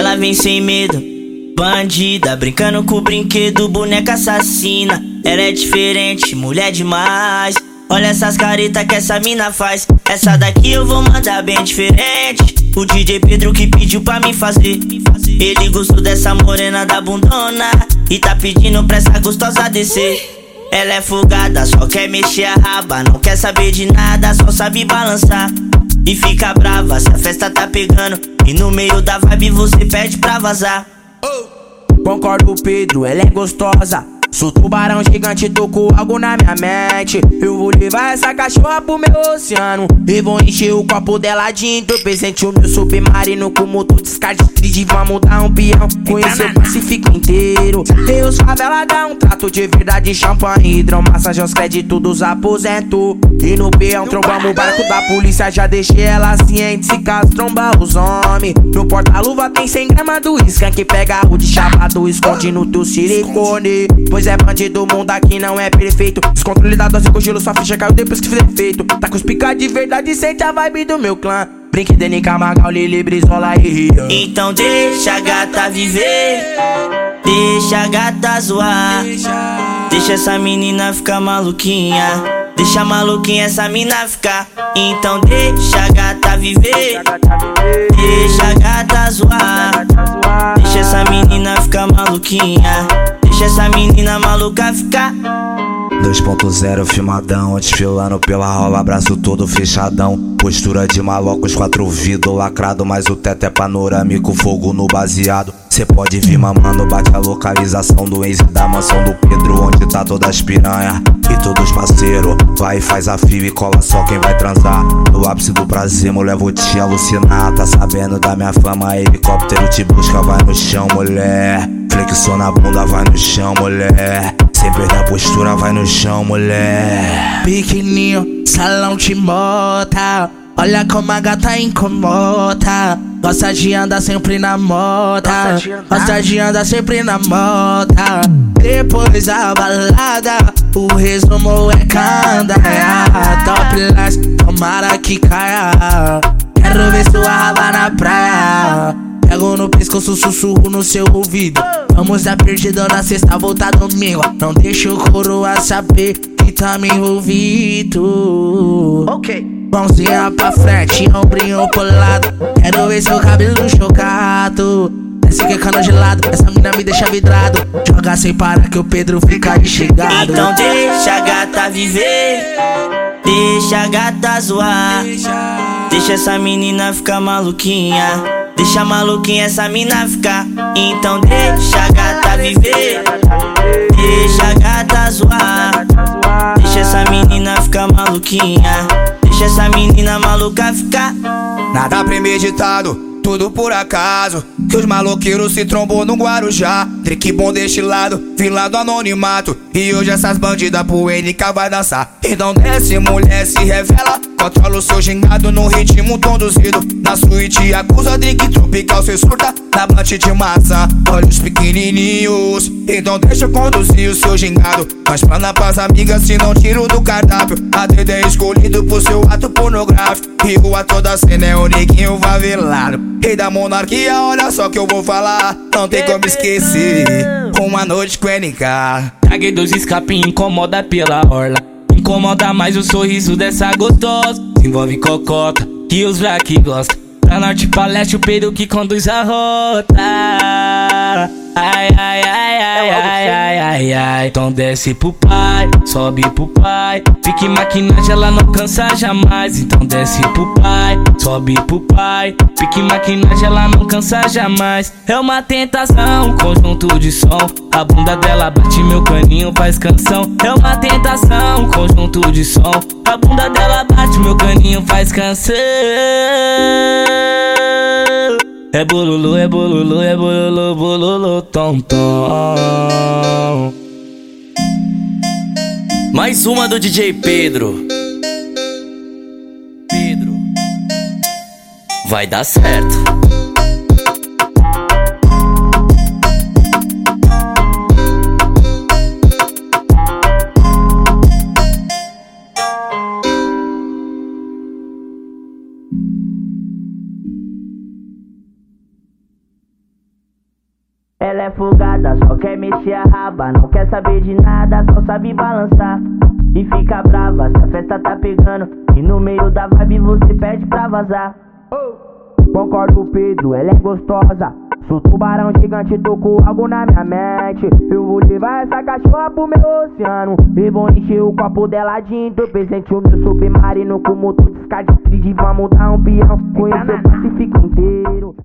Ela vem sem medo, bandida, brincando com o brinquedo, boneca assassina. Ela é diferente, mulher demais. Olha essas caretas que essa mina faz. Essa daqui eu vou mandar bem diferente. O DJ Pedro que pediu pra me fazer. Ele gostou dessa morena da bundona. E tá pedindo pra essa gostosa descer. Ela é folgada, só quer mexer a raba. Não quer saber de nada, só sabe balançar. E fica brava se a festa tá pegando. E no meio da vibe você pede pra vazar. Concordo, Pedro, ela é gostosa. Sou tubarão gigante, tô com algo na minha mente. Eu vou levar essa cachorra pro meu oceano. E vou encher o copo dela de entorpecente. O meu submarino com motor descarte tride. Vamos dar um peão. Conhecer o Pacífico inteiro. Os favela, dá um trato de verdade. Champanhe, hidrão, massagem, os créditos dos aposentos. E no peão, trombamos o barco da polícia. Já deixei ela ciente. Se caso trombar os homens. No porta-luva tem 100 gramas do skunk. Pega o de chapado, esconde no teu silicone. Pois é bandido, o mundo aqui não é perfeito. Descontrole da dose com gelo, sua ficha caiu depois que fizer feito. Tá com os pica de verdade, sente a vibe do meu clã. Brinque Deni Camagal, Lili Brizola e Rio. Então deixa a gata viver, deixa a gata zoar. Deixa essa menina ficar maluquinha, deixa maluquinha essa mina ficar. Então deixa a gata viver, deixa a gata zoar. Deixa essa menina ficar maluquinha, deixa essa menina maluca ficar. 2.0 filmadão, desfilando pela rola, braço todo fechadão. Postura de malocos, quatro vidros lacrado, mas o teto é panorâmico, fogo no baseado. Cê pode vir mamando, bate a localização do ex da mansão do Pedro, onde tá todas as piranha. E todos parceiro, vai e faz a fio e cola só quem vai transar. No ápice do prazer, mulher, vou te alucinar. Tá sabendo da minha fama, helicóptero te busca, vai no chão, mulher. Flexiona a bunda, vai no chão, mulher. Sem perder a postura, vai no chão, mulher. Pequenininho, salão te bota. Olha como a gata incomoda. Gosta de andar sempre na moda. Gosta de andar sempre na moda. Depois a balada, o resumo é candaia. Topless, tomara que caia. Quero ver sua raba na praia. Pego no pescoço, sussurro no seu ouvido. Vamos dar perdido na sexta, volta domingo. Não deixa o coroa saber que tá me envolvido. Ok. Mãozinha pra frente, ombrinho pro lado. Quero ver seu cabelo chocado. Desce quicando gelado, essa mina me deixa vidrado. Joga sem parar que o Pedro fica enxergado. Então deixa a gata viver, deixa a gata zoar. Deixa essa menina ficar maluquinha, deixa maluquinha essa mina ficar. Então deixa a gata viver, deixa a gata zoar. Deixa essa menina ficar maluquinha, deixa essa menina maluca ficar. Nada premeditado, tudo por acaso. Que os maloqueiros se trombou no Guarujá. Drink bom destilado, vila do anonimato. E hoje essas bandidas pro NK vai dançar. Então desce, mulher, se revela. Controla o seu gingado no ritmo conduzido. Na suíte acusa drink tropical, cê surta. Na bate de massa, olhos pequenininhos. Então deixa eu conduzir o seu gingado. Mas plana pras amigas se não tiro do cardápio. A dedo é escolhido pro seu ato pornográfico. E o ator da cena é o neguinho favelado. Rei da monarquia, olha só que eu vou falar. Não tem como esquecer. Uma noite com NK. Traguei dois escapim, incomoda pela orla. Incomoda mais o sorriso dessa gostosa. Envolve cocota, que os black gosta. Pra norte pra leste, o Pedro que conduz a rota. Ai, ai, ai, ai, ai, ai. Então desce pro pai, sobe pro pai. Fique maquinagem, ela não cansa jamais. Então desce pro pai, sobe pro pai. Fique maquinagem, ela não cansa jamais. É uma tentação, conjunto de som. A bunda dela bate, meu caninho faz canção. É uma tentação, conjunto de som. A bunda dela bate, meu caninho faz canção. É bolulu, é bolulu, é bolulu, bolulu, tom tom. Mais uma do DJ Pedro. Pedro. Vai dar certo. Ela é folgada, só quer mexer a raba. Não quer saber de nada, só sabe balançar. E fica brava se a festa tá pegando. E no meio da vibe você pede pra vazar. Concordo, Pedro, ela é gostosa. Sou tubarão gigante, tô com algo na minha mente. Eu vou levar essa cachorra pro meu oceano. E vou encher o copo dela de entorpecente. O meu submarino com motor descarte. Vamos dar um peão. Conhecer o Pacífico inteiro.